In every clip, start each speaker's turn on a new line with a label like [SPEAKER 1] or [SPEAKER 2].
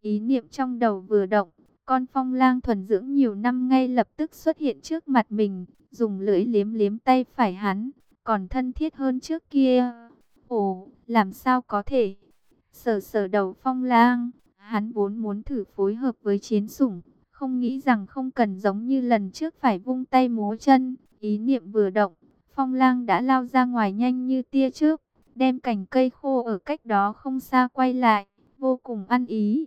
[SPEAKER 1] Ý niệm trong đầu vừa động, con phong lang thuần dưỡng nhiều năm ngay lập tức xuất hiện trước mặt mình, dùng lưỡi liếm liếm tay phải hắn, còn thân thiết hơn trước kia. Ồ, làm sao có thể? Sờ sờ đầu phong lang, hắn vốn muốn thử phối hợp với chiến sủng, không nghĩ rằng không cần giống như lần trước phải vung tay múa chân, ý niệm vừa động, phong lang đã lao ra ngoài nhanh như tia trước, đem cành cây khô ở cách đó không xa quay lại, vô cùng ăn ý.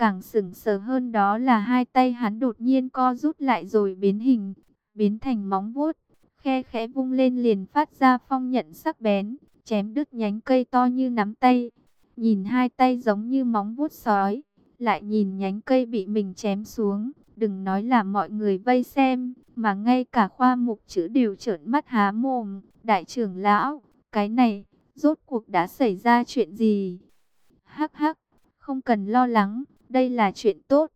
[SPEAKER 1] Càng sừng sờ hơn đó là hai tay hắn đột nhiên co rút lại rồi biến hình, biến thành móng vuốt, khe khẽ vung lên liền phát ra phong nhận sắc bén, chém đứt nhánh cây to như nắm tay. Nhìn hai tay giống như móng vuốt sói, lại nhìn nhánh cây bị mình chém xuống, đừng nói là mọi người vây xem, mà ngay cả khoa mục chữ đều trợn mắt há mồm, đại trưởng lão, cái này, rốt cuộc đã xảy ra chuyện gì? Hắc hắc, không cần lo lắng, đây là chuyện tốt.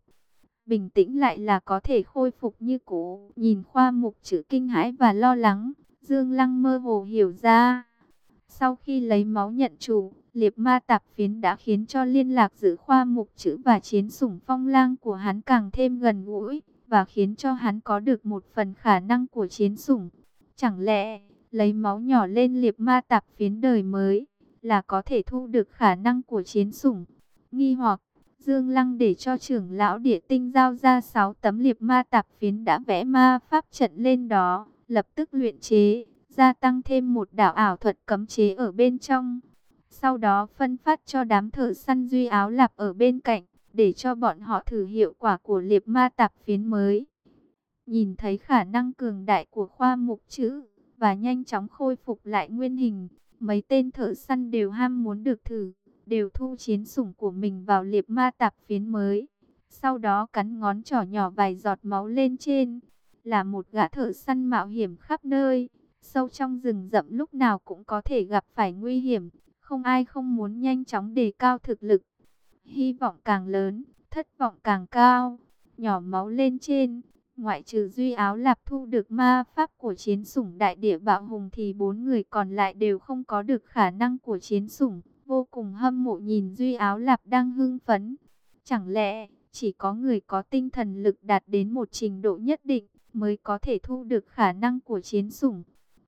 [SPEAKER 1] Bình tĩnh lại là có thể khôi phục như cũ. Nhìn khoa mục chữ kinh hãi và lo lắng, Dương Lăng mơ hồ hiểu ra. Sau khi lấy máu nhận chủ, liệp ma tạp phiến đã khiến cho liên lạc giữa khoa mục chữ và chiến sủng phong lang của hắn càng thêm gần gũi, và khiến cho hắn có được một phần khả năng của chiến sủng. Chẳng lẽ, lấy máu nhỏ lên liệp ma tạp phiến đời mới, là có thể thu được khả năng của chiến sủng? Nghi hoặc, Dương Lăng để cho trưởng lão địa tinh giao ra 6 tấm liệp ma tạp phiến đã vẽ ma pháp trận lên đó, lập tức luyện chế, gia tăng thêm một đạo ảo thuật cấm chế ở bên trong. Sau đó phân phát cho đám thợ săn duy áo lạp ở bên cạnh, để cho bọn họ thử hiệu quả của liệp ma tạp phiến mới. Nhìn thấy khả năng cường đại của khoa mục chữ, và nhanh chóng khôi phục lại nguyên hình, mấy tên thợ săn đều ham muốn được thử đều thu chiến sủng của mình vào liệp ma tạp phiến mới. Sau đó cắn ngón trỏ nhỏ vài giọt máu lên trên, là một gã thợ săn mạo hiểm khắp nơi, sâu trong rừng rậm lúc nào cũng có thể gặp phải nguy hiểm, không ai không muốn nhanh chóng đề cao thực lực. Hy vọng càng lớn, thất vọng càng cao, nhỏ máu lên trên, ngoại trừ duy áo lạp thu được ma pháp của chiến sủng đại địa bạo hùng thì bốn người còn lại đều không có được khả năng của chiến sủng vô cùng hâm mộ nhìn Duy Áo Lạp đang hưng phấn. Chẳng lẽ chỉ có người có tinh thần lực đạt đến một trình độ nhất định mới có thể thu được khả năng của chiến sủng?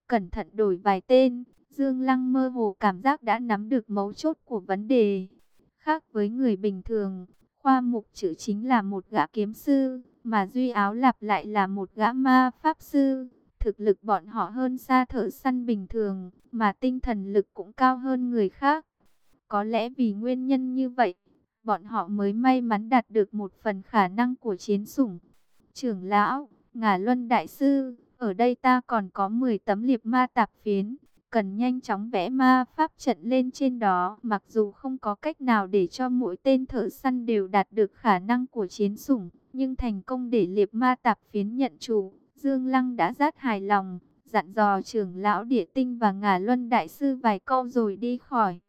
[SPEAKER 1] Cẩn thận đổi vài tên, Dương Lăng mơ hồ cảm giác đã nắm được mấu chốt của vấn đề. Khác với người bình thường, khoa mục chữ chính là một gã kiếm sư, mà Duy Áo Lạp lại là một gã ma pháp sư. Thực lực bọn họ hơn xa thợ săn bình thường, mà tinh thần lực cũng cao hơn người khác. Có lẽ vì nguyên nhân như vậy, bọn họ mới may mắn đạt được một phần khả năng của chiến sủng. Trưởng lão, ngả luân đại sư, ở đây ta còn có 10 tấm liệp ma tạp phiến, cần nhanh chóng vẽ ma pháp trận lên trên đó. Mặc dù không có cách nào để cho mỗi tên thợ săn đều đạt được khả năng của chiến sủng, nhưng thành công để liệp ma tạp phiến nhận chủ, Dương Lăng đã rất hài lòng, dặn dò trưởng lão địa tinh và ngả luân đại sư vài câu rồi đi khỏi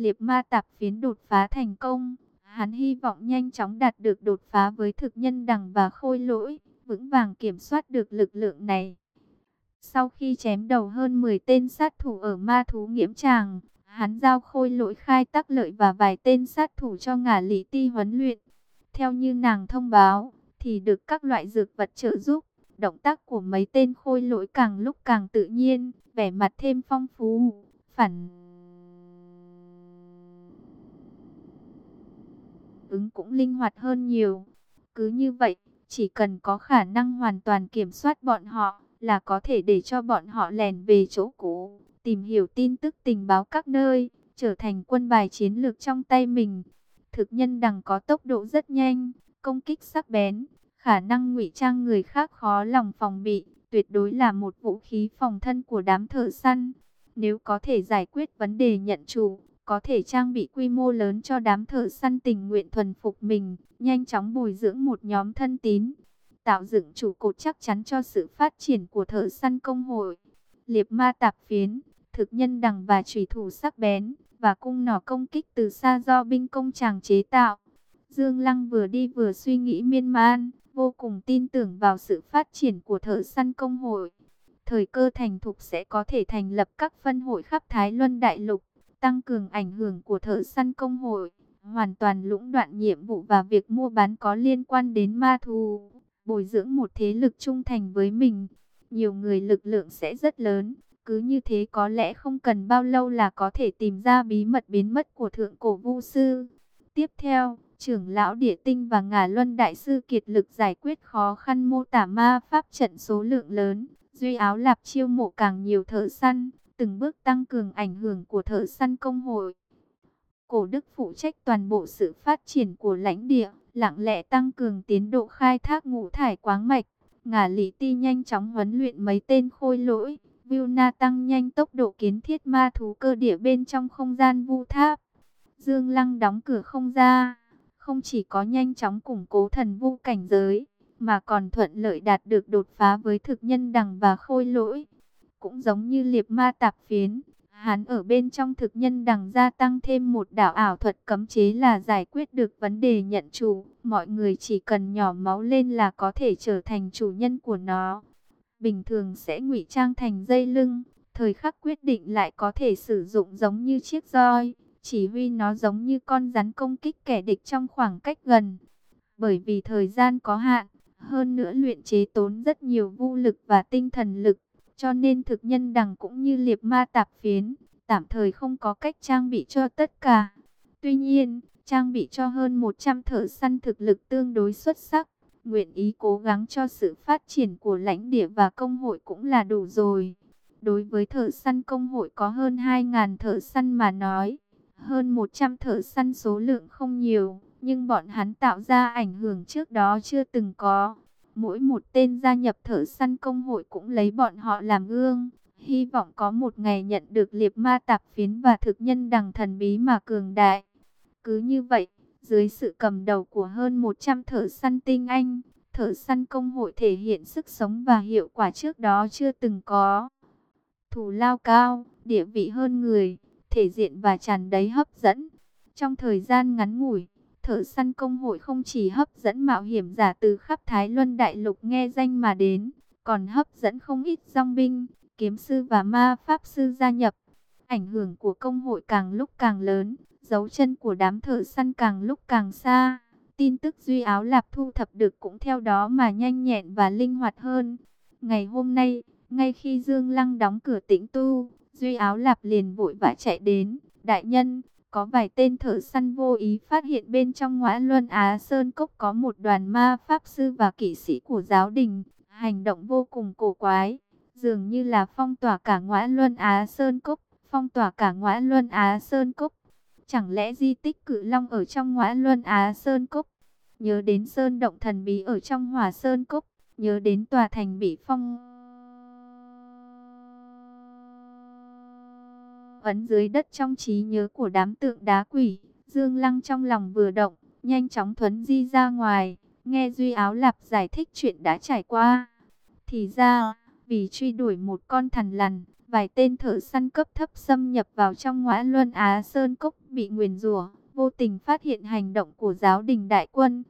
[SPEAKER 1] liệp ma tạp phiến đột phá thành công. Hắn hy vọng nhanh chóng đạt được đột phá với thực nhân đằng và khôi lỗi, vững vàng kiểm soát được lực lượng này. Sau khi chém đầu hơn 10 tên sát thủ ở ma thú nghiễm tràng, hắn giao khôi lỗi khai tắc lợi và vài tên sát thủ cho ngả lý ti huấn luyện. Theo như nàng thông báo, thì được các loại dược vật trợ giúp, động tác của mấy tên khôi lỗi càng lúc càng tự nhiên, vẻ mặt thêm phong phú, phản ứng cũng linh hoạt hơn nhiều. Cứ như vậy, chỉ cần có khả năng hoàn toàn kiểm soát bọn họ, là có thể để cho bọn họ lèn về chỗ cũ, tìm hiểu tin tức tình báo các nơi, trở thành quân bài chiến lược trong tay mình. Thực nhân đằng có tốc độ rất nhanh, công kích sắc bén, khả năng ngụy trang người khác khó lòng phòng bị, tuyệt đối là một vũ khí phòng thân của đám thợ săn. Nếu có thể giải quyết vấn đề nhận chủ, có thể trang bị quy mô lớn cho đám thợ săn tình nguyện thuần phục mình, nhanh chóng bồi dưỡng một nhóm thân tín, tạo dựng trụ cột chắc chắn cho sự phát triển của thợ săn công hội. Liệp ma tạp phiến, thực nhân đằng và trùy thủ sắc bén, và cung nỏ công kích từ xa do binh công chàng chế tạo. Dương Lăng vừa đi vừa suy nghĩ miên man, vô cùng tin tưởng vào sự phát triển của thợ săn công hội. Thời cơ thành thục sẽ có thể thành lập các phân hội khắp Thái Luân Đại Lục tăng cường ảnh hưởng của thợ săn công hội, hoàn toàn lũng đoạn nhiệm vụ và việc mua bán có liên quan đến ma thú, bồi dưỡng một thế lực trung thành với mình. Nhiều người lực lượng sẽ rất lớn, cứ như thế có lẽ không cần bao lâu là có thể tìm ra bí mật biến mất của thượng cổ vu sư. Tiếp theo, trưởng lão địa tinh và ngà luân đại sư kiệt lực giải quyết khó khăn mô tả ma pháp trận số lượng lớn. Duy áo lạp chiêu mộ càng nhiều thợ săn, từng bước tăng cường ảnh hưởng của thợ săn công hội. Cổ đức phụ trách toàn bộ sự phát triển của lãnh địa, lặng lẽ tăng cường tiến độ khai thác ngũ thải quáng mạch. Ngả lý ti nhanh chóng huấn luyện mấy tên khôi lỗi. Vilna tăng nhanh tốc độ kiến thiết ma thú cơ địa bên trong không gian vu tháp. Dương Lăng đóng cửa không ra, không chỉ có nhanh chóng củng cố thần vu cảnh giới, mà còn thuận lợi đạt được đột phá với thực nhân đằng và khôi lỗi. Cũng giống như liệp ma tạp phiến, hắn ở bên trong thực nhân đằng gia tăng thêm một đạo ảo thuật cấm chế là giải quyết được vấn đề nhận chủ. Mọi người chỉ cần nhỏ máu lên là có thể trở thành chủ nhân của nó. Bình thường sẽ ngụy trang thành dây lưng, thời khắc quyết định lại có thể sử dụng giống như chiếc roi. Chỉ huy nó giống như con rắn công kích kẻ địch trong khoảng cách gần. Bởi vì thời gian có hạn, hơn nữa luyện chế tốn rất nhiều vũ lực và tinh thần lực, cho nên thực nhân đằng cũng như liệp ma tạp phiến, tạm thời không có cách trang bị cho tất cả. Tuy nhiên, trang bị cho hơn 100 thợ săn thực lực tương đối xuất sắc, nguyện ý cố gắng cho sự phát triển của lãnh địa và công hội cũng là đủ rồi. Đối với thợ săn công hội có hơn 2.000 thợ săn mà nói, hơn 100 thợ săn số lượng không nhiều, nhưng bọn hắn tạo ra ảnh hưởng trước đó chưa từng có. Mỗi một tên gia nhập thợ săn công hội cũng lấy bọn họ làm gương, hy vọng có một ngày nhận được liệp ma tạp phiến và thực nhân đằng thần bí mà cường đại. Cứ như vậy, dưới sự cầm đầu của hơn 100 thợ săn tinh anh, thợ săn công hội thể hiện sức sống và hiệu quả trước đó chưa từng có. Thủ lao cao, địa vị hơn người, thể diện và tràn đầy hấp dẫn. Trong thời gian ngắn ngủi, thợ săn công hội không chỉ hấp dẫn mạo hiểm giả từ khắp Thái Luân Đại Lục nghe danh mà đến, còn hấp dẫn không ít dòng binh, kiếm sư và ma pháp sư gia nhập. Ảnh hưởng của công hội càng lúc càng lớn, dấu chân của đám thợ săn càng lúc càng xa. Tin tức Duy Áo Lạp thu thập được cũng theo đó mà nhanh nhẹn và linh hoạt hơn. Ngày hôm nay, ngay khi Dương Lăng đóng cửa tĩnh tu, Duy Áo Lạp liền vội vã chạy đến. Đại nhân, có vài tên thợ săn vô ý phát hiện bên trong ngõa luân Á Sơn Cốc có một đoàn ma pháp sư và kỵ sĩ của giáo đình. Hành động vô cùng cổ quái, dường như là phong tỏa cả ngõa luân Á Sơn Cốc, phong tỏa cả ngõa luân Á Sơn Cốc. Chẳng lẽ di tích cự long ở trong ngõa luân Á Sơn Cốc? Nhớ đến sơn động thần bí ở trong hỏa Sơn Cốc, nhớ đến tòa thành bị phong... ấn dưới đất trong trí nhớ của đám tượng đá quỷ. Dương Lăng trong lòng vừa động, nhanh chóng thuấn di ra ngoài, nghe Duy Áo Lạp giải thích chuyện đã trải qua. Thì ra, vì truy đuổi một con thằn lằn, vài tên thợ săn cấp thấp xâm nhập vào trong ngõa luân Á Sơn Cốc bị nguyền rủa, vô tình phát hiện hành động của giáo đình đại quân.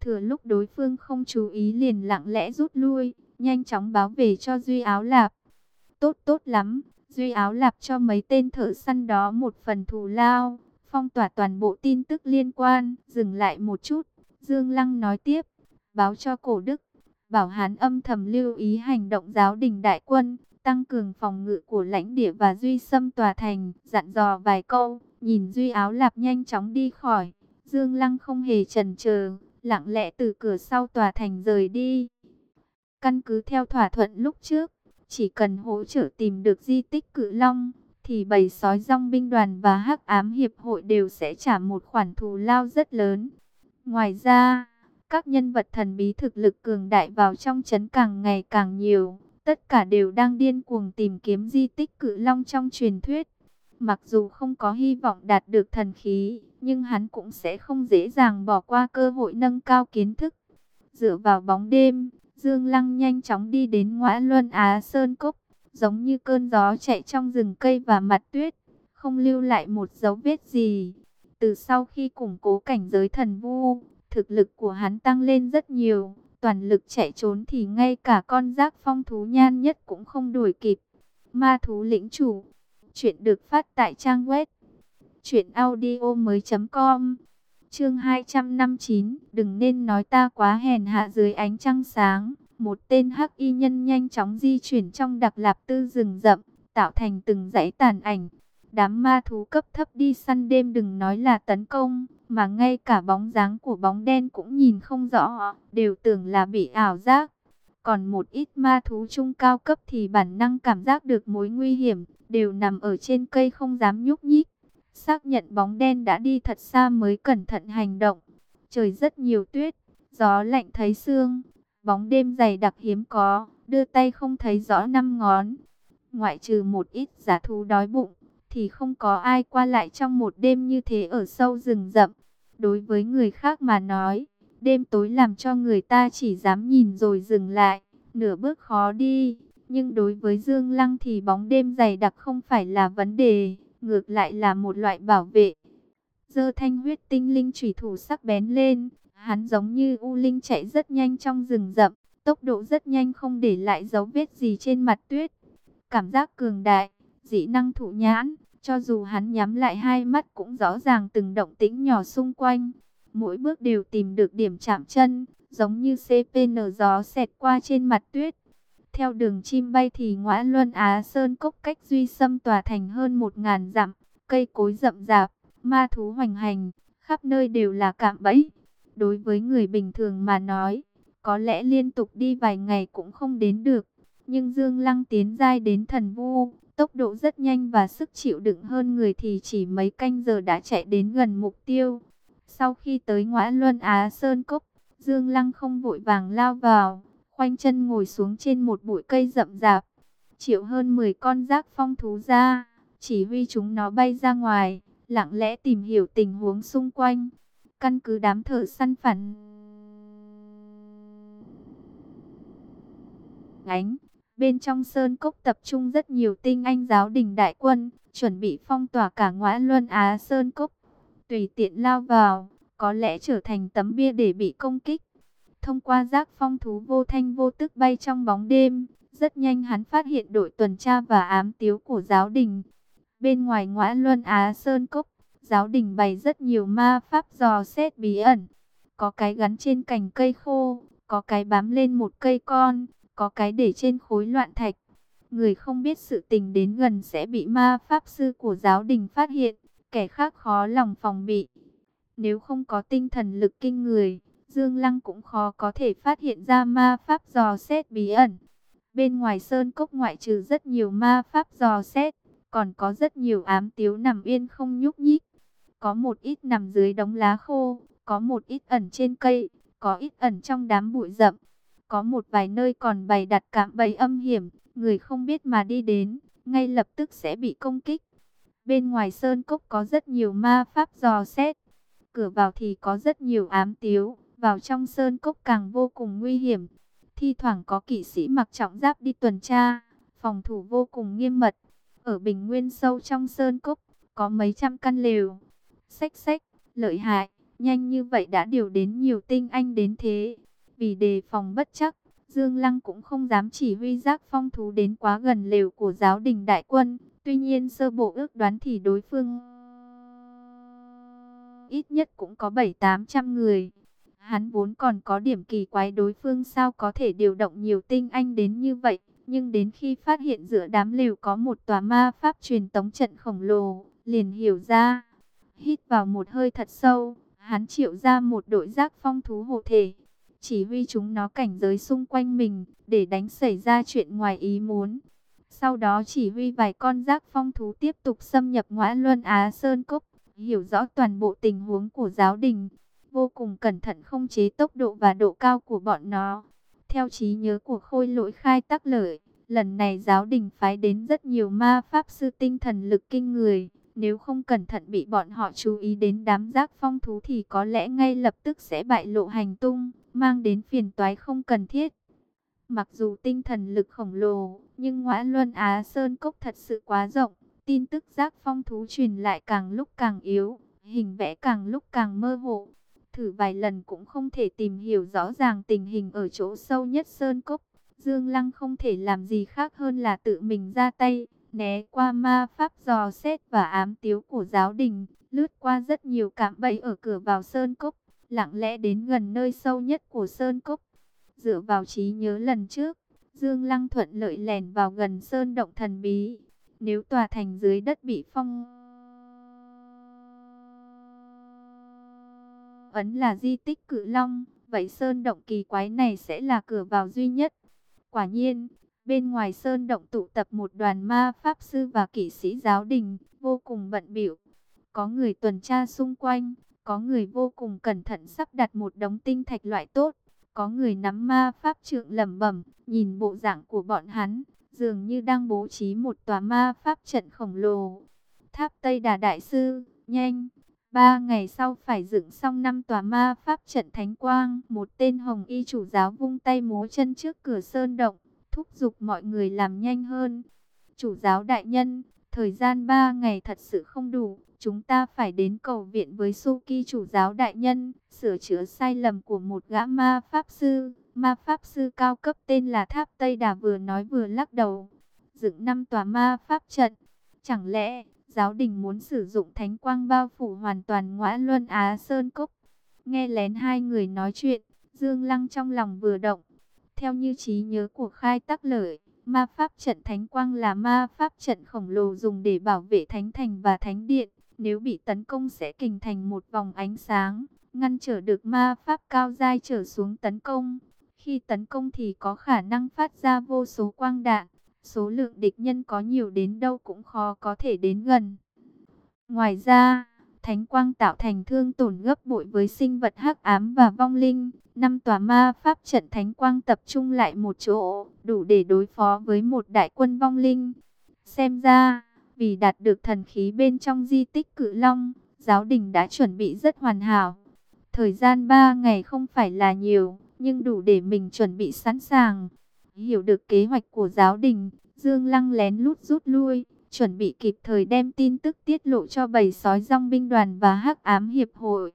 [SPEAKER 1] Thừa lúc đối phương không chú ý liền lặng lẽ rút lui, nhanh chóng báo về cho Duy Áo Lạp. Tốt tốt lắm, Duy áo lạp cho mấy tên thợ săn đó một phần thù lao, phong tỏa toàn bộ tin tức liên quan, dừng lại một chút. Dương Lăng nói tiếp, báo cho cổ đức, bảo hán âm thầm lưu ý hành động giáo đình đại quân, tăng cường phòng ngự của lãnh địa và duy xâm tòa thành, dặn dò vài câu, nhìn Duy áo lạp nhanh chóng đi khỏi. Dương Lăng không hề chần chờ, lặng lẽ từ cửa sau tòa thành rời đi. Căn cứ theo thỏa thuận lúc trước, chỉ cần hỗ trợ tìm được di tích cự long, thì bầy sói rong binh đoàn và hắc ám hiệp hội đều sẽ trả một khoản thù lao rất lớn. Ngoài ra, các nhân vật thần bí thực lực cường đại vào trong chấn càng ngày càng nhiều. Tất cả đều đang điên cuồng tìm kiếm di tích cự long trong truyền thuyết. Mặc dù không có hy vọng đạt được thần khí, nhưng hắn cũng sẽ không dễ dàng bỏ qua cơ hội nâng cao kiến thức. Dựa vào bóng đêm, Dương Lăng nhanh chóng đi đến ngõa luân Á Sơn Cốc, giống như cơn gió chạy trong rừng cây và mặt tuyết, không lưu lại một dấu vết gì. Từ sau khi củng cố cảnh giới thần vu, thực lực của hắn tăng lên rất nhiều, toàn lực chạy trốn thì ngay cả con giác phong thú nhan nhất cũng không đuổi kịp. Ma thú lĩnh chủ, chuyện được phát tại trang web truyện audio mới.com Chương 259, đừng nên nói ta quá hèn hạ dưới ánh trăng sáng. Một tên hắc y nhân nhanh chóng di chuyển trong đặc lạp tư rừng rậm, tạo thành từng dãy tàn ảnh. Đám ma thú cấp thấp đi săn đêm đừng nói là tấn công, mà ngay cả bóng dáng của bóng đen cũng nhìn không rõ, đều tưởng là bị ảo giác. Còn một ít ma thú trung cao cấp thì bản năng cảm giác được mối nguy hiểm, đều nằm ở trên cây không dám nhúc nhích. Xác nhận bóng đen đã đi thật xa mới cẩn thận hành động. Trời rất nhiều tuyết, gió lạnh thấy xương, bóng đêm dày đặc hiếm có, đưa tay không thấy rõ năm ngón. Ngoại trừ một ít giả thú đói bụng, thì không có ai qua lại trong một đêm như thế ở sâu rừng rậm. Đối với người khác mà nói, đêm tối làm cho người ta chỉ dám nhìn rồi dừng lại, nửa bước khó đi. Nhưng đối với Dương Lăng thì bóng đêm dày đặc không phải là vấn đề, ngược lại là một loại bảo vệ. Dơ thanh huyết tinh linh chủy thủ sắc bén lên, hắn giống như u linh chạy rất nhanh trong rừng rậm, tốc độ rất nhanh không để lại dấu vết gì trên mặt tuyết. Cảm giác cường đại, dị năng thụ nhãn, cho dù hắn nhắm lại hai mắt cũng rõ ràng từng động tĩnh nhỏ xung quanh. Mỗi bước đều tìm được điểm chạm chân, giống như CPN gió xẹt qua trên mặt tuyết. Theo đường chim bay thì ngõa luân Á Sơn Cốc cách duy xâm tòa thành hơn một ngàn dặm, cây cối rậm rạp, ma thú hoành hành, khắp nơi đều là cạm bẫy. Đối với người bình thường mà nói, có lẽ liên tục đi vài ngày cũng không đến được. Nhưng Dương Lăng tiến giai đến thần vu, tốc độ rất nhanh và sức chịu đựng hơn người thì chỉ mấy canh giờ đã chạy đến gần mục tiêu. Sau khi tới ngõa luân Á Sơn Cốc, Dương Lăng không vội vàng lao vào, khoanh chân ngồi xuống trên một bụi cây rậm rạp. Triệu hơn 10 con rác phong thú ra, chỉ huy chúng nó bay ra ngoài, lặng lẽ tìm hiểu tình huống xung quanh. Căn cứ đám thợ săn phản ánh Bên trong sơn cốc tập trung rất nhiều tinh anh giáo đình đại quân, chuẩn bị phong tỏa cả ngõa luân Á sơn cốc. Tùy tiện lao vào, có lẽ trở thành tấm bia để bị công kích. Thông qua giác phong thú vô thanh vô tức bay trong bóng đêm, rất nhanh hắn phát hiện đội tuần tra và ám tiếu của giáo đình. Bên ngoài ngõa luân Á sơn cốc, giáo đình bày rất nhiều ma pháp dò xét bí ẩn. Có cái gắn trên cành cây khô, có cái bám lên một cây con, có cái để trên khối loạn thạch. Người không biết sự tình đến gần sẽ bị ma pháp sư của giáo đình phát hiện, kẻ khác khó lòng phòng bị. Nếu không có tinh thần lực kinh người, Dương Lăng cũng khó có thể phát hiện ra ma pháp dò xét bí ẩn. Bên ngoài sơn cốc ngoại trừ rất nhiều ma pháp dò xét, còn có rất nhiều ám tiếu nằm yên không nhúc nhích. Có một ít nằm dưới đống lá khô, có một ít ẩn trên cây, có ít ẩn trong đám bụi rậm. Có một vài nơi còn bày đặt cạm bẫy âm hiểm, người không biết mà đi đến, ngay lập tức sẽ bị công kích. Bên ngoài sơn cốc có rất nhiều ma pháp dò xét. Cửa vào thì có rất nhiều ám tiếu, vào trong sơn cốc càng vô cùng nguy hiểm. Thi thoảng có kỵ sĩ mặc trọng giáp đi tuần tra, phòng thủ vô cùng nghiêm mật. Ở bình nguyên sâu trong sơn cốc, có mấy trăm căn lều. Xách xách, lợi hại, nhanh như vậy đã điều đến nhiều tinh anh đến thế. Vì đề phòng bất chắc, Dương Lăng cũng không dám chỉ huy giác phong thú đến quá gần lều của giáo đình đại quân. Tuy nhiên sơ bộ ước đoán thì đối phương ít nhất cũng có 7-800 người. Hắn vốn còn có điểm kỳ quái đối phương sao có thể điều động nhiều tinh anh đến như vậy. Nhưng đến khi phát hiện giữa đám lều có một tòa ma pháp truyền tống trận khổng lồ, liền hiểu ra. Hít vào một hơi thật sâu, hắn triệu ra một đội giác phong thú hộ thể, chỉ huy chúng nó cảnh giới xung quanh mình, để đánh xảy ra chuyện ngoài ý muốn. Sau đó chỉ huy vài con giác phong thú tiếp tục xâm nhập ngõa luân Á Sơn Cốc, hiểu rõ toàn bộ tình huống của giáo đình, vô cùng cẩn thận không chế tốc độ và độ cao của bọn nó. Theo trí nhớ của khôi lỗi khai tắc lợi, lần này giáo đình phái đến rất nhiều ma pháp sư tinh thần lực kinh người. Nếu không cẩn thận bị bọn họ chú ý đến đám giác phong thú thì có lẽ ngay lập tức sẽ bại lộ hành tung mang đến phiền toái không cần thiết. Mặc dù tinh thần lực khổng lồ, nhưng ngõa luân Á Sơn Cốc thật sự quá rộng, tin tức giác phong thú truyền lại càng lúc càng yếu, hình vẽ càng lúc càng mơ hồ. Thử vài lần cũng không thể tìm hiểu rõ ràng tình hình ở chỗ sâu nhất Sơn Cốc. Dương Lăng không thể làm gì khác hơn là tự mình ra tay, né qua ma pháp dò xét và ám tiếu của giáo đình, lướt qua rất nhiều cạm bẫy ở cửa vào sơn cốc, lặng lẽ đến gần nơi sâu nhất của sơn cốc. Dựa vào trí nhớ lần trước, Dương Lăng thuận lợi lèn vào gần sơn động thần bí. Nếu tòa thành dưới đất bị phong ấn là di tích cự long, vậy sơn động kỳ quái này sẽ là cửa vào duy nhất. Quả nhiên, bên ngoài sơn động tụ tập một đoàn ma pháp sư và kỵ sĩ giáo đình, vô cùng bận biểu. Có người tuần tra xung quanh, có người vô cùng cẩn thận sắp đặt một đống tinh thạch loại tốt, có người nắm ma pháp trượng lẩm bẩm, nhìn bộ dạng của bọn hắn, dường như đang bố trí một tòa ma pháp trận khổng lồ. Tháp Tây Đà Đại Sư, nhanh! Ba ngày sau phải dựng xong năm tòa ma pháp trận thánh quang. Một tên hồng y chủ giáo vung tay múa chân trước cửa sơn động, thúc giục mọi người làm nhanh hơn. Chủ giáo đại nhân, thời gian ba ngày thật sự không đủ. Chúng ta phải đến cầu viện với Suki chủ giáo đại nhân, sửa chữa sai lầm của một gã ma pháp sư. Ma pháp sư cao cấp tên là Tháp Tây Đà vừa nói vừa lắc đầu. Dựng năm tòa ma pháp trận. Chẳng lẽ giáo đình muốn sử dụng thánh quang bao phủ hoàn toàn ngõa luân Á Sơn Cốc? Nghe lén hai người nói chuyện, Dương Lăng trong lòng vừa động. Theo như trí nhớ của khai tắc lợi, ma pháp trận thánh quang là ma pháp trận khổng lồ dùng để bảo vệ thánh thành và thánh điện. Nếu bị tấn công sẽ kình thành một vòng ánh sáng, ngăn trở được ma pháp cao dai trở xuống tấn công. Khi tấn công thì có khả năng phát ra vô số quang đạn. Số lượng địch nhân có nhiều đến đâu cũng khó có thể đến gần. Ngoài ra, thánh quang tạo thành thương tổn gấp bội với sinh vật hắc ám và vong linh. Năm tòa ma pháp trận thánh quang tập trung lại một chỗ, đủ để đối phó với một đại quân vong linh. Xem ra, vì đạt được thần khí bên trong di tích cự long, giáo đình đã chuẩn bị rất hoàn hảo. Thời gian 3 ngày không phải là nhiều, nhưng đủ để mình chuẩn bị sẵn sàng. Hiểu được kế hoạch của giáo đình, Dương Lăng lén lút rút lui, chuẩn bị kịp thời đem tin tức tiết lộ cho bầy sói rong binh đoàn và hắc ám hiệp hội.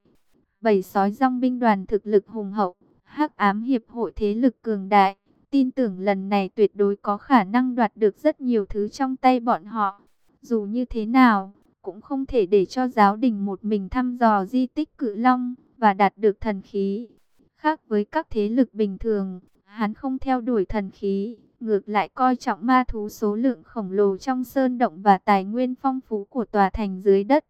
[SPEAKER 1] Bầy sói rong binh đoàn thực lực hùng hậu, hắc ám hiệp hội thế lực cường đại. Tin tưởng lần này tuyệt đối có khả năng đoạt được rất nhiều thứ trong tay bọn họ. Dù như thế nào, cũng không thể để cho giáo đình một mình thăm dò di tích cự long và đạt được thần khí. Khác với các thế lực bình thường, hắn không theo đuổi thần khí, ngược lại coi trọng ma thú số lượng khổng lồ trong sơn động và tài nguyên phong phú của tòa thành dưới đất.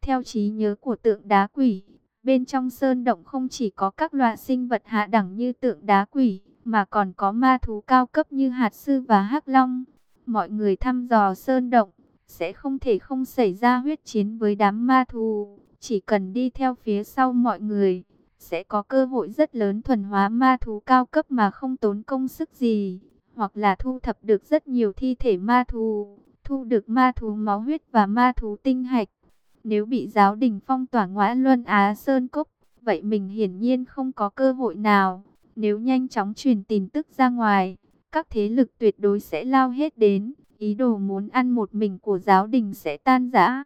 [SPEAKER 1] Theo trí nhớ của tượng đá quỷ, bên trong sơn động không chỉ có các loại sinh vật hạ đẳng như tượng đá quỷ, mà còn có ma thú cao cấp như hạt sư và hắc long. Mọi người thăm dò sơn động, sẽ không thể không xảy ra huyết chiến với đám ma thú. Chỉ cần đi theo phía sau mọi người, sẽ có cơ hội rất lớn thuần hóa ma thú cao cấp mà không tốn công sức gì. Hoặc là thu thập được rất nhiều thi thể ma thú, thu được ma thú máu huyết và ma thú tinh hạch. Nếu bị giáo đình phong tỏa ngõa luân Á Sơn Cốc, vậy mình hiển nhiên không có cơ hội nào. Nếu nhanh chóng truyền tin tức ra ngoài, các thế lực tuyệt đối sẽ lao hết đến. Ý đồ muốn ăn một mình của giáo đình sẽ tan rã.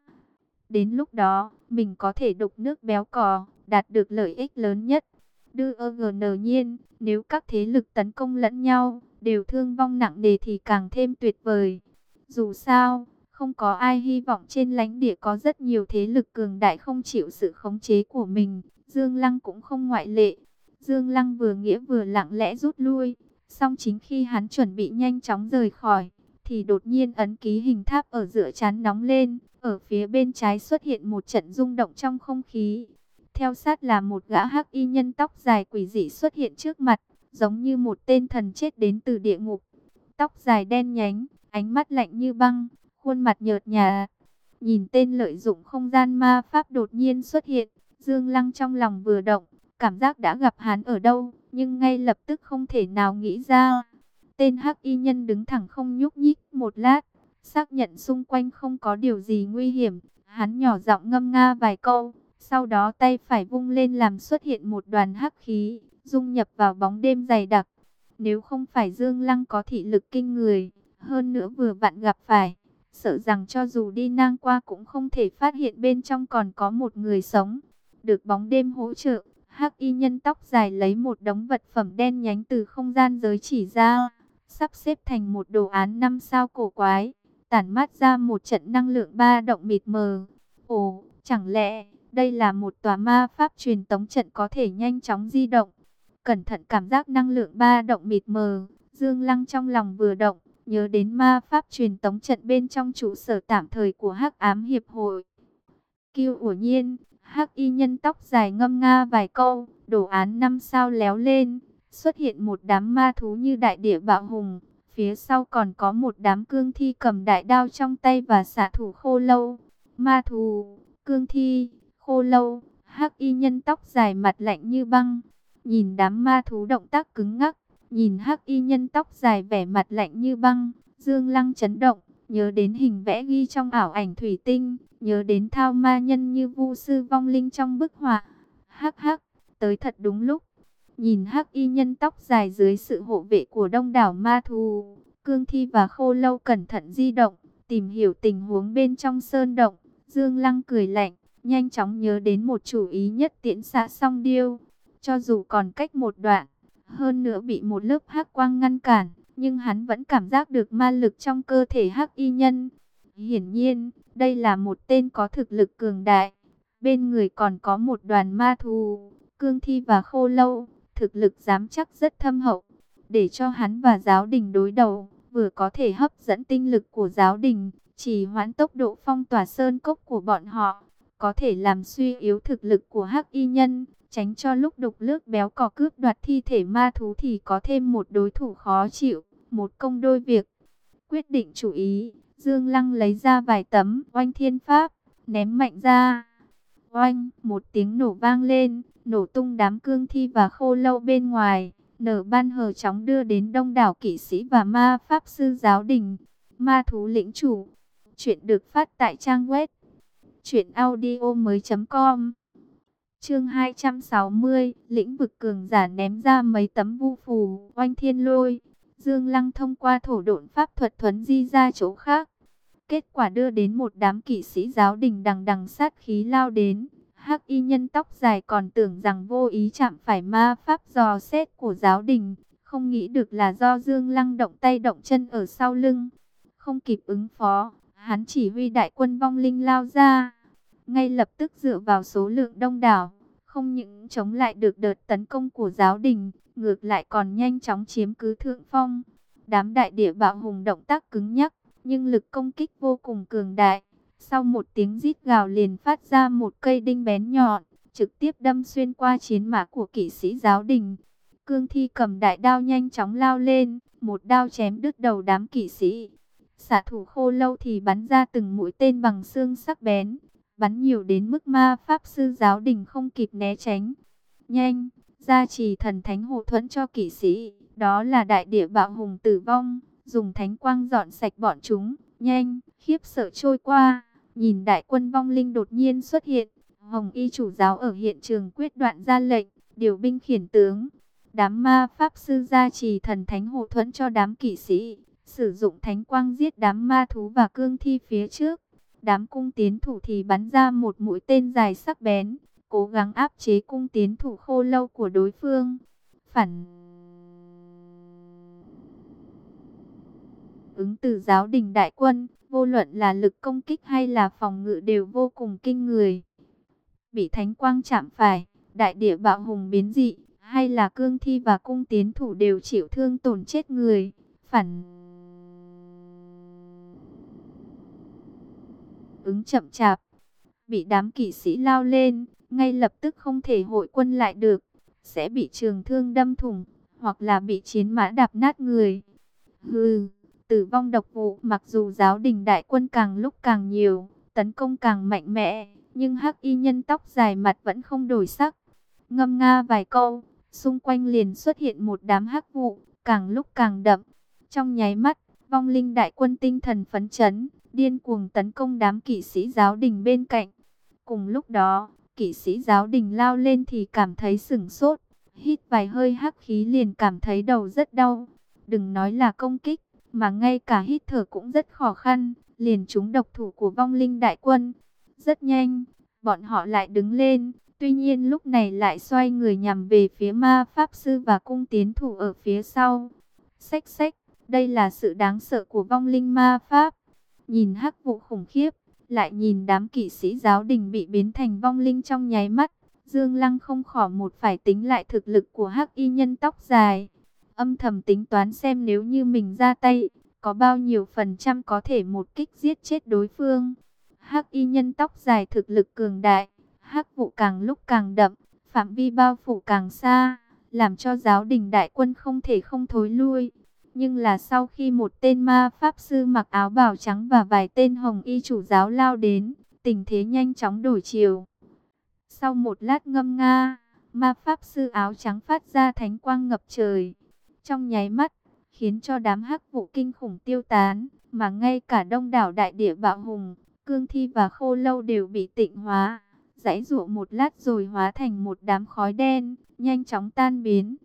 [SPEAKER 1] Đến lúc đó, mình có thể đục nước béo cò, đạt được lợi ích lớn nhất. Đưa GN nhiên, nếu các thế lực tấn công lẫn nhau, đều thương vong nặng nề thì càng thêm tuyệt vời. Dù sao, không có ai hy vọng trên lãnh địa có rất nhiều thế lực cường đại không chịu sự khống chế của mình. Dương Lăng cũng không ngoại lệ. Dương Lăng vừa nghĩa vừa lặng lẽ rút lui. Song chính khi hắn chuẩn bị nhanh chóng rời khỏi, thì đột nhiên ấn ký hình tháp ở giữa chán nóng lên, ở phía bên trái xuất hiện một trận rung động trong không khí. Theo sát là một gã hắc y nhân tóc dài quỷ dị xuất hiện trước mặt, giống như một tên thần chết đến từ địa ngục. Tóc dài đen nhánh, ánh mắt lạnh như băng, khuôn mặt nhợt nhạt. Nhìn tên lợi dụng không gian ma pháp đột nhiên xuất hiện, Dương Lăng trong lòng vừa động, cảm giác đã gặp hắn ở đâu, nhưng ngay lập tức không thể nào nghĩ ra. Tên hắc y nhân đứng thẳng không nhúc nhích một lát, xác nhận xung quanh không có điều gì nguy hiểm. Hắn nhỏ giọng ngâm nga vài câu, sau đó tay phải vung lên làm xuất hiện một đoàn hắc khí, dung nhập vào bóng đêm dày đặc. Nếu không phải Dương Lăng có thị lực kinh người, hơn nữa vừa vặn gặp phải, sợ rằng cho dù đi ngang qua cũng không thể phát hiện bên trong còn có một người sống. Được bóng đêm hỗ trợ, hắc y nhân tóc dài lấy một đống vật phẩm đen nhánh từ không gian giới chỉ ra sắp xếp thành một đồ án năm sao cổ quái, tản mát ra một trận năng lượng ba động mịt mờ. Ồ, Chẳng lẽ đây là một tòa ma pháp truyền tống trận có thể nhanh chóng di động? Cẩn thận cảm giác năng lượng ba động mịt mờ, Dương Lăng trong lòng vừa động, nhớ đến ma pháp truyền tống trận bên trong trụ sở tạm thời của Hắc Ám Hiệp hội. Kiêu ủa nhiên, Hắc y nhân tóc dài ngâm nga vài câu, đồ án năm sao léo lên, xuất hiện một đám ma thú như đại địa bạo hùng, phía sau còn có một đám cương thi cầm đại đao trong tay và xạ thủ khô lâu. Ma thú, cương thi, khô lâu, hắc y nhân tóc dài mặt lạnh như băng, nhìn đám ma thú động tác cứng ngắc, nhìn hắc y nhân tóc dài vẻ mặt lạnh như băng, Dương Lăng chấn động, nhớ đến hình vẽ ghi trong ảo ảnh thủy tinh, nhớ đến thao ma nhân như vu sư vong linh trong bức họa. Hắc hắc, tới thật đúng lúc. Nhìn hắc y nhân tóc dài dưới sự hộ vệ của đông đảo ma thú, cương thi và khô lâu cẩn thận di động, tìm hiểu tình huống bên trong sơn động. Dương Lăng cười lạnh, nhanh chóng nhớ đến một chủ ý nhất tiễn xạ song điêu. Cho dù còn cách một đoạn, hơn nữa bị một lớp hắc quang ngăn cản, nhưng hắn vẫn cảm giác được ma lực trong cơ thể hắc y nhân. Hiển nhiên, đây là một tên có thực lực cường đại. Bên người còn có một đoàn ma thù, cương thi và khô lâu, thực lực dám chắc rất thâm hậu. Để cho hắn và giáo đình đối đầu, vừa có thể hấp dẫn tinh lực của giáo đình, chỉ hoãn tốc độ phong tỏa sơn cốc của bọn họ, có thể làm suy yếu thực lực của hắc y nhân, tránh cho lúc đục lướt béo cò cướp đoạt thi thể ma thú thì có thêm một đối thủ khó chịu, một công đôi việc. Quyết định chủ ý, Dương Lăng lấy ra vài tấm oanh thiên pháp, ném mạnh ra. Oanh, một tiếng nổ vang lên, nổ tung đám cương thi và khô lâu bên ngoài. Nở ban hờ chóng đưa đến đông đảo kỵ sĩ và ma pháp sư giáo đình. Ma thú lĩnh chủ. Chuyện được phát tại trang web. Chuyện audio mới com Chương 260, lĩnh vực cường giả ném ra mấy tấm vu phù, oanh thiên lôi. Dương Lăng thông qua thổ độn pháp thuật thuấn di ra chỗ khác. Kết quả đưa đến một đám kỵ sĩ giáo đình đằng đằng sát khí lao đến. Hắc y nhân tóc dài còn tưởng rằng vô ý chạm phải ma pháp dò xét của giáo đình. Không nghĩ được là do Dương Lăng động tay động chân ở sau lưng. Không kịp ứng phó, hắn chỉ huy đại quân vong linh lao ra. Ngay lập tức dựa vào số lượng đông đảo, không những chống lại được đợt tấn công của giáo đình, ngược lại còn nhanh chóng chiếm cứ thượng phong. Đám đại địa bạo hùng động tác cứng nhắc, nhưng lực công kích vô cùng cường đại. Sau một tiếng rít gào liền phát ra một cây đinh bén nhọn, trực tiếp đâm xuyên qua chiến mã của kỵ sĩ giáo đình. Cương thi cầm đại đao nhanh chóng lao lên, một đao chém đứt đầu đám kỵ sĩ. Xạ thủ khô lâu thì bắn ra từng mũi tên bằng xương sắc bén, bắn nhiều đến mức ma pháp sư giáo đình không kịp né tránh. Nhanh, gia trì thần thánh hộ thuẫn cho kỵ sĩ, đó là đại địa bạo hùng tử vong, dùng thánh quang dọn sạch bọn chúng, nhanh, khiếp sợ trôi qua, nhìn đại quân vong linh đột nhiên xuất hiện, Hồng y chủ giáo ở hiện trường quyết đoạn ra lệnh, điều binh khiển tướng, đám ma pháp sư gia trì thần thánh hộ thuẫn cho đám kỵ sĩ, sử dụng thánh quang giết đám ma thú và cương thi phía trước. Đám cung tiến thủ thì bắn ra một mũi tên dài sắc bén, cố gắng áp chế cung tiến thủ khô lâu của đối phương. Phản ứng từ giáo đình đại quân, vô luận là lực công kích hay là phòng ngự đều vô cùng kinh người. Bị thánh quang chạm phải, đại địa bạo hùng biến dị, hay là cương thi và cung tiến thủ đều chịu thương tổn chết người. Phản ứng chậm chạp, bị đám kỵ sĩ lao lên, ngay lập tức không thể hội quân lại được, sẽ bị trường thương đâm thủng, hoặc là bị chiến mã đạp nát người. Hừ, tử vong độc vụ mặc dù giáo đình đại quân càng lúc càng nhiều, tấn công càng mạnh mẽ, nhưng hắc y nhân tóc dài mặt vẫn không đổi sắc. Ngâm nga vài câu, xung quanh liền xuất hiện một đám hắc vụ, càng lúc càng đậm. Trong nháy mắt, vong linh đại quân tinh thần phấn chấn, điên cuồng tấn công đám kỵ sĩ giáo đình bên cạnh. Cùng lúc đó, kỵ sĩ giáo đình lao lên thì cảm thấy sửng sốt, hít vài hơi hắc khí liền cảm thấy đầu rất đau. Đừng nói là công kích, mà ngay cả hít thở cũng rất khó khăn, liền trúng độc thủ của vong linh đại quân. Rất nhanh, bọn họ lại đứng lên, tuy nhiên lúc này lại xoay người nhằm về phía ma pháp sư và cung tiến thủ ở phía sau. Xách xách, đây là sự đáng sợ của vong linh ma pháp. Nhìn hắc vụ khủng khiếp, lại nhìn đám kỵ sĩ giáo đình bị biến thành vong linh trong nháy mắt. Dương Lăng không khỏi một phải tính lại thực lực của hắc y nhân tóc dài. Âm thầm tính toán xem nếu như mình ra tay, có bao nhiêu phần trăm có thể một kích giết chết đối phương. Hắc y nhân tóc dài thực lực cường đại, hắc vụ càng lúc càng đậm, phạm vi bao phủ càng xa, làm cho giáo đình đại quân không thể không thối lui. Nhưng là sau khi một tên ma pháp sư mặc áo bào trắng và vài tên hồng y chủ giáo lao đến, tình thế nhanh chóng đổi chiều. Sau một lát ngâm nga, ma pháp sư áo trắng phát ra thánh quang ngập trời. Trong nháy mắt, khiến cho đám hắc vụ kinh khủng tiêu tán, mà ngay cả đông đảo đại địa bạo hùng, cương thi và khô lâu đều bị tịnh hóa. Giải dụ một lát rồi hóa thành một đám khói đen, nhanh chóng tan biến.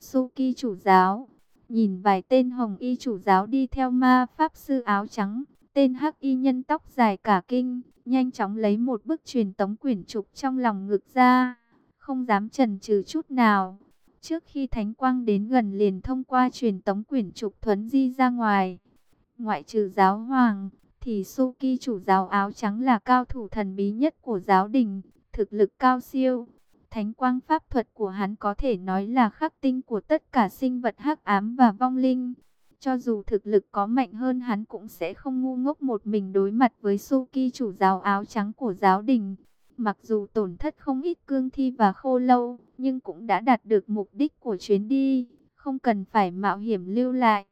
[SPEAKER 1] Suki chủ giáo, nhìn vài tên hồng y chủ giáo đi theo ma pháp sư áo trắng, tên hắc y nhân tóc dài cả kinh, nhanh chóng lấy một bức truyền tống quyển trục trong lòng ngực ra, không dám chần chừ chút nào. Trước khi thánh quang đến gần liền thông qua truyền tống quyển trục thuấn di ra ngoài. Ngoại trừ giáo hoàng, thì Suki chủ giáo áo trắng là cao thủ thần bí nhất của giáo đình, thực lực cao siêu. Thánh quang pháp thuật của hắn có thể nói là khắc tinh của tất cả sinh vật hắc ám và vong linh. Cho dù thực lực có mạnh hơn hắn cũng sẽ không ngu ngốc một mình đối mặt với Suki chủ giáo áo trắng của giáo đình. Mặc dù tổn thất không ít cương thi và khô lâu, nhưng cũng đã đạt được mục đích của chuyến đi, không cần phải mạo hiểm lưu lại.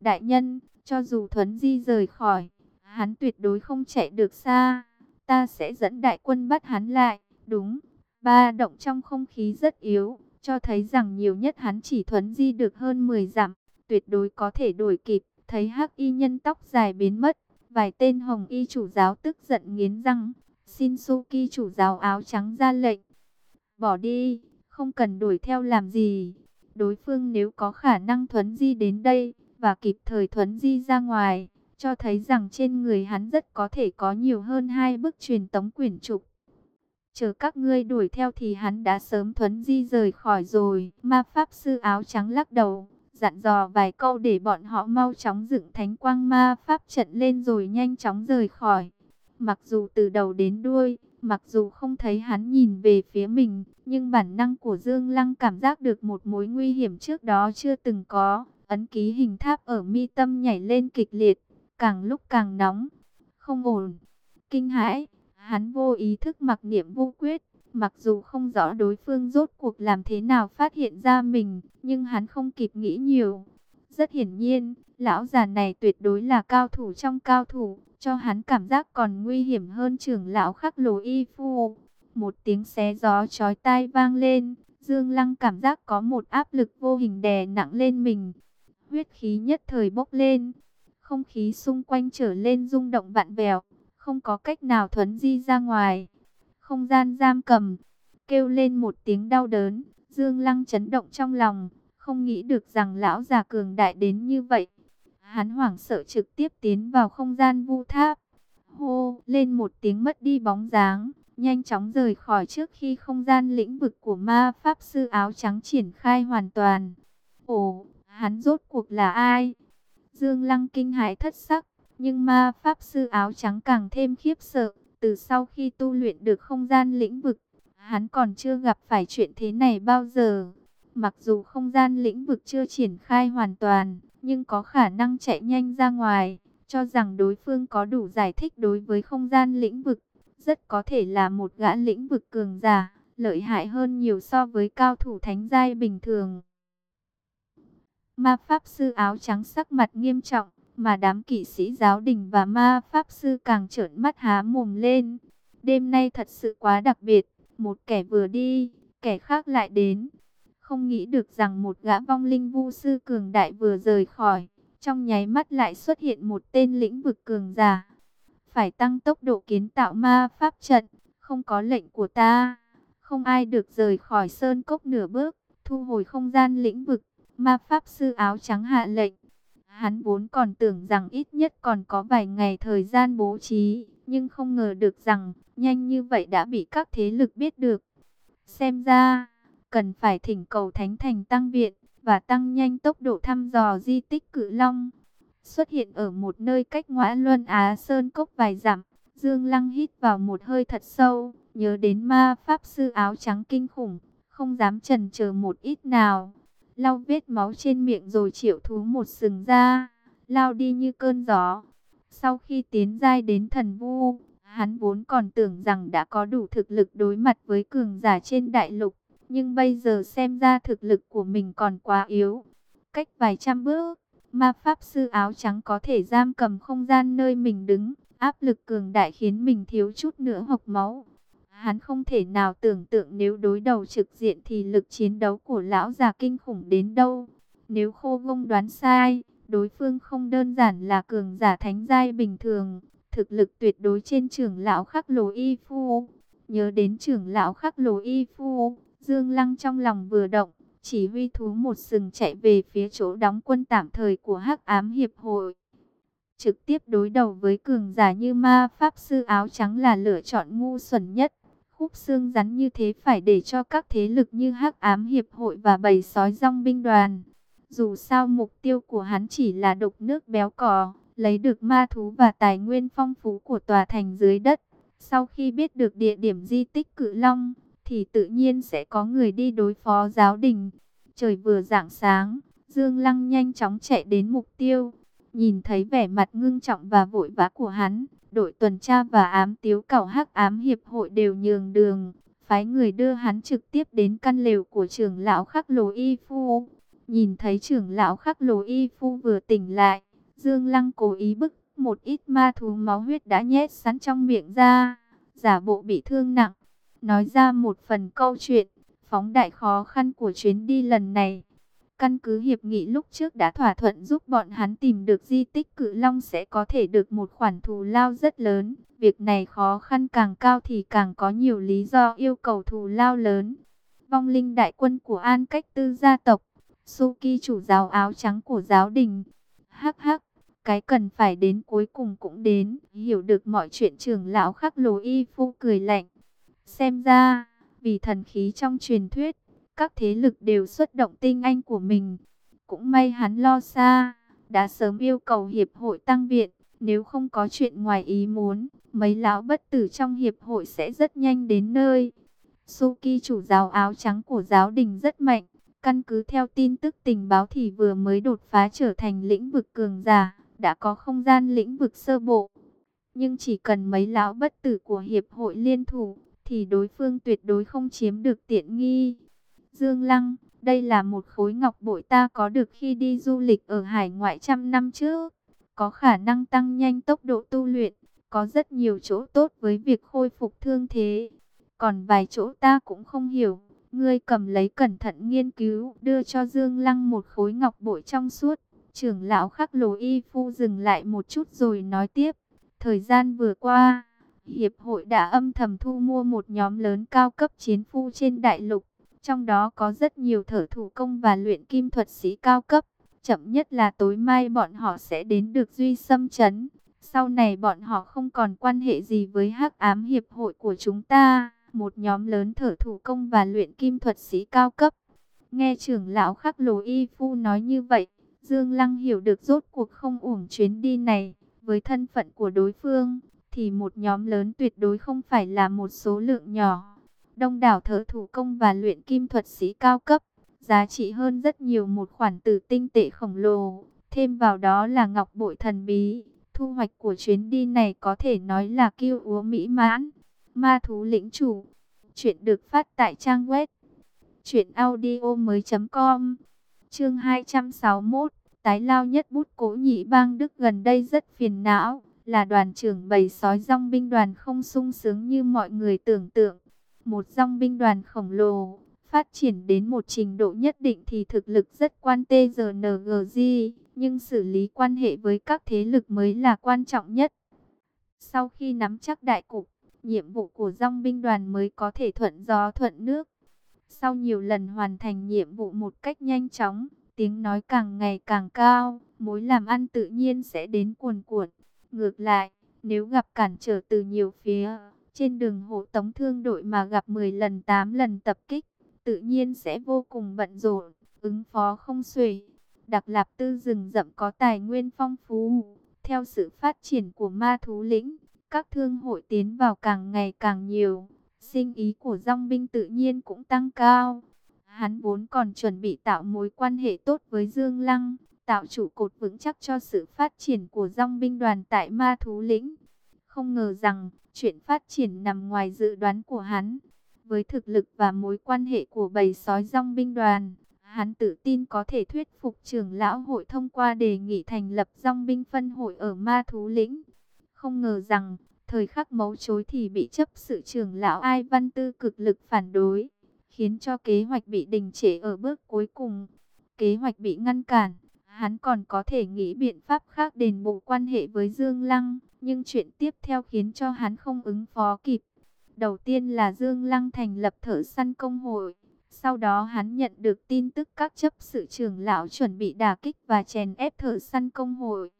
[SPEAKER 1] Đại nhân, cho dù Thuấn Di rời khỏi, hắn tuyệt đối không chạy được xa, ta sẽ dẫn đại quân bắt hắn lại, đúng. Ba động trong không khí rất yếu, cho thấy rằng nhiều nhất hắn chỉ Thuấn Di được hơn 10 dặm, tuyệt đối có thể đổi kịp. Thấy hắc y nhân tóc dài biến mất, vài tên hồng y chủ giáo tức giận nghiến răng, Shinsuki chủ giáo áo trắng ra lệnh. Bỏ đi, không cần đuổi theo làm gì. Đối phương nếu có khả năng thuấn di đến đây, và kịp thời thuấn di ra ngoài, cho thấy rằng trên người hắn rất có thể có nhiều hơn hai bức truyền tống quyển trục. Chờ các ngươi đuổi theo thì hắn đã sớm thuấn di rời khỏi rồi. Ma Pháp Sư áo trắng lắc đầu, dặn dò vài câu để bọn họ mau chóng dựng thánh quang ma Pháp trận lên rồi nhanh chóng rời khỏi. Mặc dù từ đầu đến đuôi, mặc dù không thấy hắn nhìn về phía mình, nhưng bản năng của Dương Lăng cảm giác được một mối nguy hiểm trước đó chưa từng có. Ấn ký hình tháp ở mi tâm nhảy lên kịch liệt, càng lúc càng nóng. Không ổn, kinh hãi, hắn vô ý thức mặc niệm vô quyết. Mặc dù không rõ đối phương rốt cuộc làm thế nào phát hiện ra mình, nhưng hắn không kịp nghĩ nhiều. Rất hiển nhiên, lão già này tuyệt đối là cao thủ trong cao thủ, cho hắn cảm giác còn nguy hiểm hơn trưởng lão khắc lồ y phu. Một tiếng xé gió chói tai vang lên, Dương Lăng cảm giác có một áp lực vô hình đè nặng lên mình. Huyết khí nhất thời bốc lên, không khí xung quanh trở lên rung động vạn vẹo, không có cách nào thuấn di ra ngoài. Không gian giam cầm, kêu lên một tiếng đau đớn, Dương Lăng chấn động trong lòng, không nghĩ được rằng lão già cường đại đến như vậy. Hắn hoảng sợ trực tiếp tiến vào không gian vu tháp. Hô, lên một tiếng mất đi bóng dáng, nhanh chóng rời khỏi trước khi không gian lĩnh vực của ma pháp sư áo trắng triển khai hoàn toàn. Ồ, hắn rốt cuộc là ai? Dương Lăng kinh hãi thất sắc, nhưng ma pháp sư áo trắng càng thêm khiếp sợ. Từ sau khi tu luyện được không gian lĩnh vực, hắn còn chưa gặp phải chuyện thế này bao giờ. Mặc dù không gian lĩnh vực chưa triển khai hoàn toàn, nhưng có khả năng chạy nhanh ra ngoài, cho rằng đối phương có đủ giải thích đối với không gian lĩnh vực, rất có thể là một gã lĩnh vực cường giả, lợi hại hơn nhiều so với cao thủ thánh giai bình thường. Ma Pháp Sư áo trắng sắc mặt nghiêm trọng, mà đám kỵ sĩ giáo đình và ma Pháp Sư càng trợn mắt há mồm lên. Đêm nay thật sự quá đặc biệt, một kẻ vừa đi, kẻ khác lại đến. Không nghĩ được rằng một gã vong linh vu sư cường đại vừa rời khỏi, trong nháy mắt lại xuất hiện một tên lĩnh vực cường giả. Phải tăng tốc độ kiến tạo ma pháp trận, không có lệnh của ta. Không ai được rời khỏi sơn cốc nửa bước, thu hồi không gian lĩnh vực, ma pháp sư áo trắng hạ lệnh. Hắn vốn còn tưởng rằng ít nhất còn có vài ngày thời gian bố trí, nhưng không ngờ được rằng nhanh như vậy đã bị các thế lực biết được. Xem ra cần phải thỉnh cầu Thánh Thành tăng viện và tăng nhanh tốc độ thăm dò di tích Cự Long. Xuất hiện ở một nơi cách ngõa Luân Á Sơn Cốc vài dặm, Dương Lăng hít vào một hơi thật sâu, nhớ đến ma pháp sư áo trắng kinh khủng, không dám chần chờ một ít nào. Lau vết máu trên miệng rồi triệu thú một sừng ra, lao đi như cơn gió. Sau khi tiến giai đến thần vu, hắn vốn còn tưởng rằng đã có đủ thực lực đối mặt với cường giả trên đại lục. Nhưng bây giờ xem ra thực lực của mình còn quá yếu. Cách vài trăm bước, ma pháp sư áo trắng có thể giam cầm không gian nơi mình đứng. Áp lực cường đại khiến mình thiếu chút nữa hộc máu. Hắn không thể nào tưởng tượng nếu đối đầu trực diện thì lực chiến đấu của lão già kinh khủng đến đâu. Nếu khô vông đoán sai, đối phương không đơn giản là cường giả thánh giai bình thường, thực lực tuyệt đối trên trưởng lão khắc lồ y phu. Nhớ đến trưởng lão khắc lồ y phu, Dương Lăng trong lòng vừa động, chỉ huy thú một sừng chạy về phía chỗ đóng quân tạm thời của hắc ám hiệp hội. Trực tiếp đối đầu với cường giả như ma pháp sư áo trắng là lựa chọn ngu xuẩn nhất. Khúc xương rắn như thế phải để cho các thế lực như hắc ám hiệp hội và bầy sói rong binh đoàn. Dù sao mục tiêu của hắn chỉ là đục nước béo cò, lấy được ma thú và tài nguyên phong phú của tòa thành dưới đất. Sau khi biết được địa điểm di tích cự long, thì tự nhiên sẽ có người đi đối phó giáo đình. Trời vừa rạng sáng, Dương Lăng nhanh chóng chạy đến mục tiêu. Nhìn thấy vẻ mặt ngưng trọng và vội vã của hắn, đội tuần tra và ám tiếu cảo hắc ám hiệp hội đều nhường đường, phái người đưa hắn trực tiếp đến căn lều của trưởng lão khắc lồ y phu. Nhìn thấy trưởng lão khắc lồ y phu vừa tỉnh lại, Dương Lăng cố ý bức một ít ma thú máu huyết đã nhét sẵn trong miệng ra, giả bộ bị thương nặng, nói ra một phần câu chuyện, phóng đại khó khăn của chuyến đi lần này. Căn cứ hiệp nghị lúc trước đã thỏa thuận giúp bọn hắn tìm được di tích cự long sẽ có thể được một khoản thù lao rất lớn. Việc này khó khăn càng cao thì càng có nhiều lý do yêu cầu thù lao lớn. Vong linh đại quân của An Cách Tư gia tộc, Suki chủ giáo áo trắng của giáo đình. Hắc hắc, cái cần phải đến cuối cùng cũng đến, hiểu được mọi chuyện trưởng lão khắc lồ y phu cười lạnh. Xem ra, vì thần khí trong truyền thuyết, các thế lực đều xuất động tinh anh của mình. Cũng may hắn lo xa, đã sớm yêu cầu hiệp hội tăng viện. Nếu không có chuyện ngoài ý muốn, mấy lão bất tử trong hiệp hội sẽ rất nhanh đến nơi. Suki chủ giáo áo trắng của giáo đình rất mạnh. Căn cứ theo tin tức tình báo thì vừa mới đột phá trở thành lĩnh vực cường giả, đã có không gian lĩnh vực sơ bộ. Nhưng chỉ cần mấy lão bất tử của hiệp hội liên thủ, thì đối phương tuyệt đối không chiếm được tiện nghi. Dương Lăng, đây là một khối ngọc bội ta có được khi đi du lịch ở hải ngoại trăm năm trước. Có khả năng tăng nhanh tốc độ tu luyện, có rất nhiều chỗ tốt với việc khôi phục thương thế. Còn vài chỗ ta cũng không hiểu. Ngươi cầm lấy cẩn thận nghiên cứu, đưa cho Dương Lăng một khối ngọc bội trong suốt. Trưởng lão khắc lồ y phu dừng lại một chút rồi nói tiếp. Thời gian vừa qua, Hiệp hội đã âm thầm thu mua một nhóm lớn cao cấp chiến phu trên đại lục. Trong đó có rất nhiều thở thủ công và luyện kim thuật sĩ cao cấp. Chậm nhất là tối mai bọn họ sẽ đến được Duy Sâm Trấn. Sau này bọn họ không còn quan hệ gì với hắc ám hiệp hội của chúng ta. Một nhóm lớn thở thủ công và luyện kim thuật sĩ cao cấp. Nghe trưởng lão khắc lồ y phu nói như vậy. Dương Lăng hiểu được rốt cuộc không uổng chuyến đi này. Với thân phận của đối phương, thì một nhóm lớn tuyệt đối không phải là một số lượng nhỏ đông đảo thợ thủ công và luyện kim thuật sĩ cao cấp, giá trị hơn rất nhiều một khoản tử tinh tệ khổng lồ. Thêm vào đó là ngọc bội thần bí, thu hoạch của chuyến đi này có thể nói là kiêu úa mỹ mãn. Ma thú lĩnh chủ, chuyện được phát tại trang web truyệnaudiomoi.com. Chương 261, tái lao nhất bút cố nhị bang Đức gần đây rất phiền não, là đoàn trưởng bầy sói rong binh đoàn không sung sướng như mọi người tưởng tượng một rong binh đoàn khổng lồ, phát triển đến một trình độ nhất định thì thực lực rất quan TGNGG, nhưng xử lý quan hệ với các thế lực mới là quan trọng nhất. Sau khi nắm chắc đại cục, nhiệm vụ của dòng binh đoàn mới có thể thuận gió thuận nước. Sau nhiều lần hoàn thành nhiệm vụ một cách nhanh chóng, tiếng nói càng ngày càng cao, mối làm ăn tự nhiên sẽ đến cuồn cuộn. Ngược lại, nếu gặp cản trở từ nhiều phía, trên đường hộ tống thương đội mà gặp 10 lần 8 lần tập kích, tự nhiên sẽ vô cùng bận rộn, ứng phó không xuể. Đặc Lạp Tư rừng rậm có tài nguyên phong phú, theo sự phát triển của ma thú lĩnh, các thương hội tiến vào càng ngày càng nhiều, sinh ý của dòng binh tự nhiên cũng tăng cao. Hắn vốn còn chuẩn bị tạo mối quan hệ tốt với Dương Lăng, tạo trụ cột vững chắc cho sự phát triển của dòng binh đoàn tại Ma Thú Lĩnh. Không ngờ rằng, chuyện phát triển nằm ngoài dự đoán của hắn. Với thực lực và mối quan hệ của bầy sói dòng binh đoàn, hắn tự tin có thể thuyết phục trưởng lão hội thông qua đề nghị thành lập dòng binh phân hội ở Ma Thú Lĩnh. Không ngờ rằng, thời khắc mấu chối thì bị chấp sự trưởng lão Ai Văn Tư cực lực phản đối, khiến cho kế hoạch bị đình trệ ở bước cuối cùng. Kế hoạch bị ngăn cản, hắn còn có thể nghĩ biện pháp khác đền bù quan hệ với Dương Lăng, nhưng chuyện tiếp theo khiến cho hắn không ứng phó kịp. Đầu tiên là Dương Lăng thành lập thợ săn công hội. Sau đó hắn nhận được tin tức các chấp sự trưởng lão chuẩn bị đả kích và chèn ép thợ săn công hội.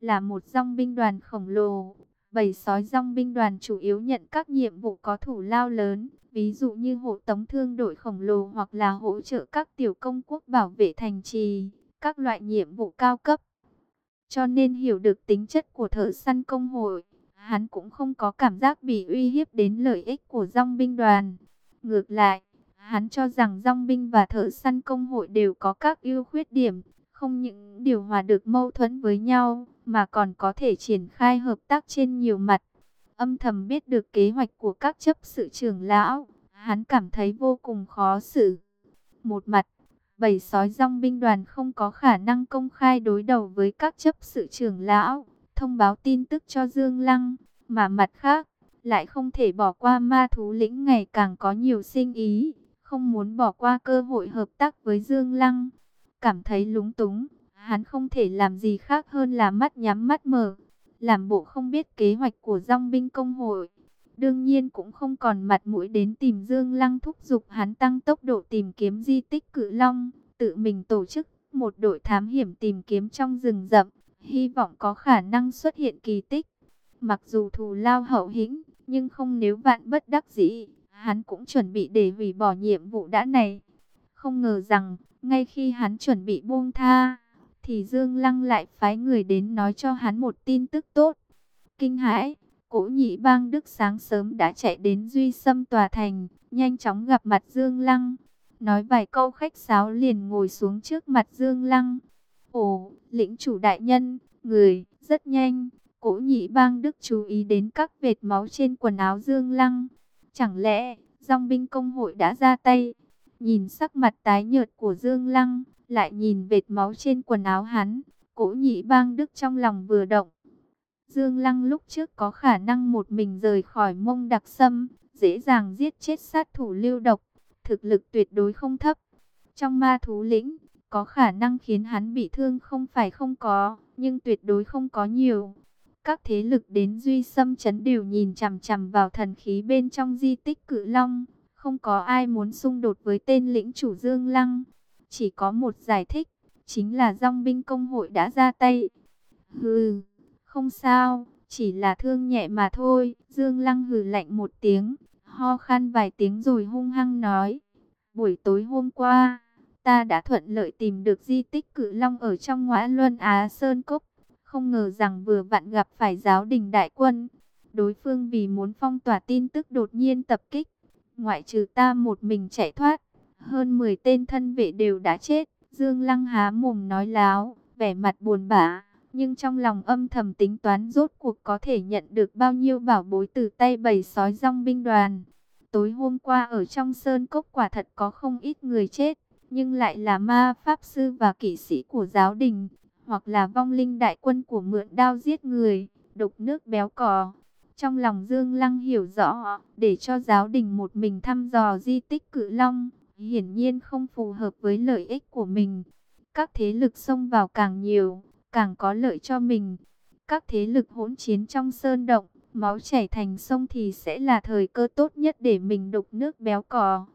[SPEAKER 1] Là một dòng binh đoàn khổng lồ, bầy sói dòng binh đoàn chủ yếu nhận các nhiệm vụ có thủ lao lớn, ví dụ như hộ tống thương đội khổng lồ hoặc là hỗ trợ các tiểu công quốc bảo vệ thành trì, các loại nhiệm vụ cao cấp. Cho nên hiểu được tính chất của thợ săn công hội, hắn cũng không có cảm giác bị uy hiếp đến lợi ích của dòng binh đoàn. Ngược lại, hắn cho rằng dòng binh và thợ săn công hội đều có các ưu khuyết điểm, không những điều hòa được mâu thuẫn với nhau, mà còn có thể triển khai hợp tác trên nhiều mặt. Âm thầm biết được kế hoạch của các chấp sự trưởng lão, hắn cảm thấy vô cùng khó xử. Một mặt, bảy sói rong binh đoàn không có khả năng công khai đối đầu với các chấp sự trưởng lão, thông báo tin tức cho Dương Lăng, mà mặt khác, lại không thể bỏ qua ma thú lĩnh ngày càng có nhiều sinh ý, không muốn bỏ qua cơ hội hợp tác với Dương Lăng. Cảm thấy lúng túng, hắn không thể làm gì khác hơn là mắt nhắm mắt mở, làm bộ không biết kế hoạch của dòng binh công hội. Đương nhiên cũng không còn mặt mũi đến tìm Dương Lăng thúc giục hắn tăng tốc độ tìm kiếm di tích cự long, tự mình tổ chức một đội thám hiểm tìm kiếm trong rừng rậm, hy vọng có khả năng xuất hiện kỳ tích. Mặc dù thù lao hậu hĩnh, nhưng không nếu vạn bất đắc dĩ, hắn cũng chuẩn bị để hủy bỏ nhiệm vụ đã này. Không ngờ rằng, ngay khi hắn chuẩn bị buông tha, thì Dương Lăng lại phái người đến nói cho hắn một tin tức tốt. Kinh hãi, Cổ nhị bang Đức sáng sớm đã chạy đến Duy Sâm Tòa Thành, nhanh chóng gặp mặt Dương Lăng. Nói vài câu khách sáo liền ngồi xuống trước mặt Dương Lăng. Ồ, lĩnh chủ đại nhân, người, rất nhanh. Cổ nhị bang Đức chú ý đến các vệt máu trên quần áo Dương Lăng. Chẳng lẽ, dòng binh công hội đã ra tay? Nhìn sắc mặt tái nhợt của Dương Lăng, lại nhìn vệt máu trên quần áo hắn. Cổ nhị bang Đức trong lòng vừa động. Dương Lăng lúc trước có khả năng một mình rời khỏi mông đặc sâm, dễ dàng giết chết sát thủ lưu độc, thực lực tuyệt đối không thấp. Trong ma thú lĩnh, có khả năng khiến hắn bị thương không phải không có, nhưng tuyệt đối không có nhiều. Các thế lực đến Duy Sâm chấn đều nhìn chằm chằm vào thần khí bên trong di tích cự long. Không có ai muốn xung đột với tên lĩnh chủ Dương Lăng. Chỉ có một giải thích, chính là dòng binh công hội đã ra tay. Hừ, không sao, chỉ là thương nhẹ mà thôi. Dương Lăng hừ lạnh một tiếng, ho khan vài tiếng rồi hung hăng nói. Buổi tối hôm qua, ta đã thuận lợi tìm được di tích cự long ở trong ngõa luân Á Sơn Cốc. Không ngờ rằng vừa vặn gặp phải giáo đình đại quân. Đối phương vì muốn phong tỏa tin tức đột nhiên tập kích. Ngoại trừ ta một mình chạy thoát. Hơn 10 tên thân vệ đều đã chết. Dương Lăng há mồm nói láo, vẻ mặt buồn bã. Nhưng trong lòng âm thầm tính toán rốt cuộc có thể nhận được bao nhiêu bảo bối từ tay bầy sói rong binh đoàn. Tối hôm qua ở trong sơn cốc quả thật có không ít người chết. Nhưng lại là ma pháp sư và kỵ sĩ của giáo đình hoặc là vong linh đại quân của mượn đao giết người, đục nước béo cò. Trong lòng Dương Lăng hiểu rõ, để cho giáo đình một mình thăm dò di tích cự long, hiển nhiên không phù hợp với lợi ích của mình. Các thế lực xông vào càng nhiều, càng có lợi cho mình. Các thế lực hỗn chiến trong sơn động, máu chảy thành sông thì sẽ là thời cơ tốt nhất để mình đục nước béo cò.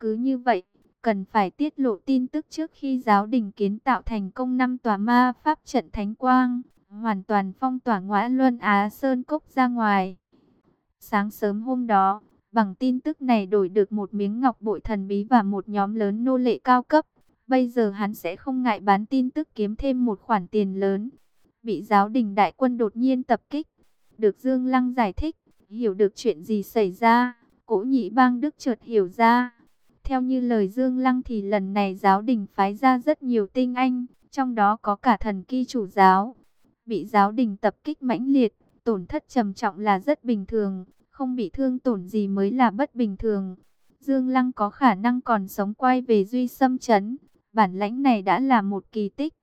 [SPEAKER 1] Cứ như vậy, cần phải tiết lộ tin tức trước khi giáo đình kiến tạo thành công năm tòa ma pháp trận thánh quang, hoàn toàn phong tỏa ngõa luân Á Sơn Cốc ra ngoài. Sáng sớm hôm đó, bằng tin tức này đổi được một miếng ngọc bội thần bí và một nhóm lớn nô lệ cao cấp. Bây giờ hắn sẽ không ngại bán tin tức kiếm thêm một khoản tiền lớn. Bị giáo đình đại quân đột nhiên tập kích. được Dương Lăng giải thích, hiểu được chuyện gì xảy ra, Cố nhị bang Đức chợt hiểu ra. Theo như lời Dương Lăng thì lần này giáo đình phái ra rất nhiều tinh anh, trong đó có cả thần kỳ chủ giáo. Bị giáo đình tập kích mãnh liệt, tổn thất trầm trọng là rất bình thường, không bị thương tổn gì mới là bất bình thường. Dương Lăng có khả năng còn sống quay về Duy Sâm Trấn, bản lãnh này đã là một kỳ tích.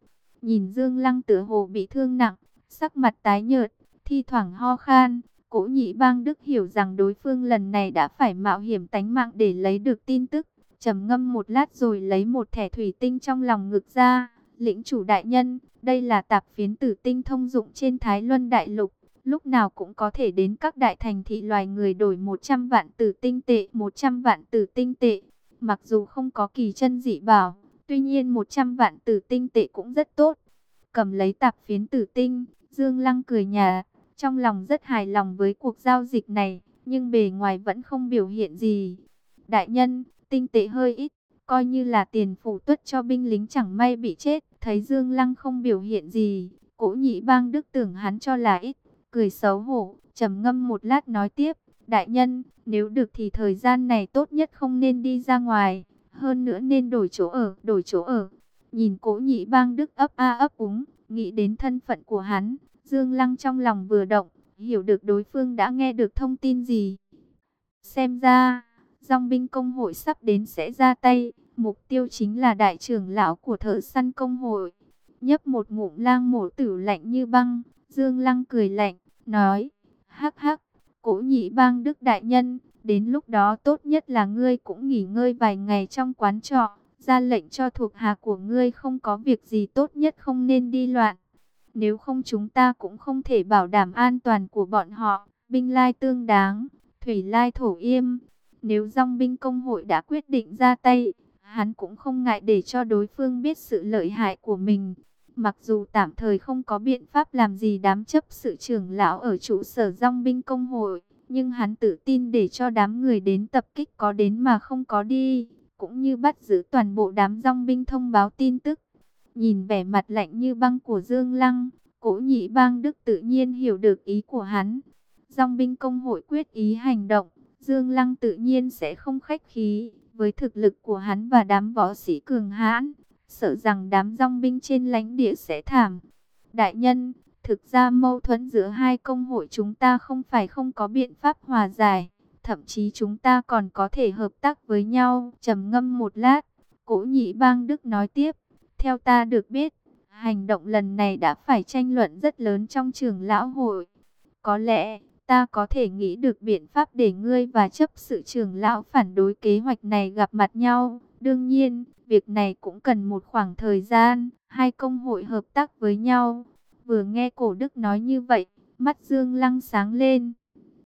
[SPEAKER 1] Nhìn Dương Lăng tựa hồ bị thương nặng, sắc mặt tái nhợt, thi thoảng ho khan, Cố nhị bang Đức hiểu rằng đối phương lần này đã phải mạo hiểm tánh mạng để lấy được tin tức. trầm ngâm một lát rồi lấy một thẻ thủy tinh trong lòng ngực ra. Lĩnh chủ đại nhân, đây là tạp phiến tử tinh thông dụng trên Thái Luân Đại Lục. Lúc nào cũng có thể đến các đại thành thị loài người đổi 100 vạn tử tinh tệ, 100 vạn tử tinh tệ. Mặc dù không có kỳ chân dị bảo, tuy nhiên 100 vạn tử tinh tệ cũng rất tốt. Cầm lấy tạp phiến tử tinh, Dương Lăng cười nhà, trong lòng rất hài lòng với cuộc giao dịch này, nhưng bề ngoài vẫn không biểu hiện gì. Đại nhân, tinh tệ hơi ít, coi như là tiền phủ tuất cho binh lính chẳng may bị chết. Thấy Dương Lăng không biểu hiện gì, cổ nhị bang đức tưởng hắn cho là ít, cười xấu hổ, trầm ngâm một lát nói tiếp. Đại nhân, nếu được thì thời gian này tốt nhất không nên đi ra ngoài, hơn nữa nên đổi chỗ ở, đổi chỗ ở. Nhìn cố nhị bang đức ấp a ấp úng, nghĩ đến thân phận của hắn, Dương Lăng trong lòng vừa động, hiểu được đối phương đã nghe được thông tin gì. Xem ra, dòng binh công hội sắp đến sẽ ra tay, mục tiêu chính là đại trưởng lão của thợ săn công hội. Nhấp một ngụm lang mổ tử lạnh như băng, Dương Lăng cười lạnh, nói, hắc hắc, cố nhị bang đức đại nhân, đến lúc đó tốt nhất là ngươi cũng nghỉ ngơi vài ngày trong quán trọ, ra lệnh cho thuộc hạ của ngươi không có việc gì tốt nhất không nên đi loạn. Nếu không chúng ta cũng không thể bảo đảm an toàn của bọn họ. Binh lai tương đáng, thủy lai thổ yêm. Nếu dòng binh công hội đã quyết định ra tay, hắn cũng không ngại để cho đối phương biết sự lợi hại của mình. Mặc dù tạm thời không có biện pháp làm gì đám chấp sự trưởng lão ở trụ sở dòng binh công hội, nhưng hắn tự tin để cho đám người đến tập kích có đến mà không có đi, cũng như bắt giữ toàn bộ đám dòng binh thông báo tin tức. Nhìn vẻ mặt lạnh như băng của Dương Lăng, Cố nhị bang Đức tự nhiên hiểu được ý của hắn. Dòng binh công hội quyết ý hành động, Dương Lăng tự nhiên sẽ không khách khí. Với thực lực của hắn và đám võ sĩ cường hãn, sợ rằng đám dòng binh trên lãnh địa sẽ thảm. Đại nhân, thực ra mâu thuẫn giữa hai công hội chúng ta không phải không có biện pháp hòa giải. Thậm chí chúng ta còn có thể hợp tác với nhau. trầm ngâm một lát, cố nhị bang Đức nói tiếp. Theo ta được biết, hành động lần này đã phải tranh luận rất lớn trong trường lão hội. Có lẽ, ta có thể nghĩ được biện pháp để ngươi và chấp sự trưởng lão phản đối kế hoạch này gặp mặt nhau. Đương nhiên, việc này cũng cần một khoảng thời gian, hai công hội hợp tác với nhau. Vừa nghe cổ đức nói như vậy, mắt Dương Lăng sáng lên,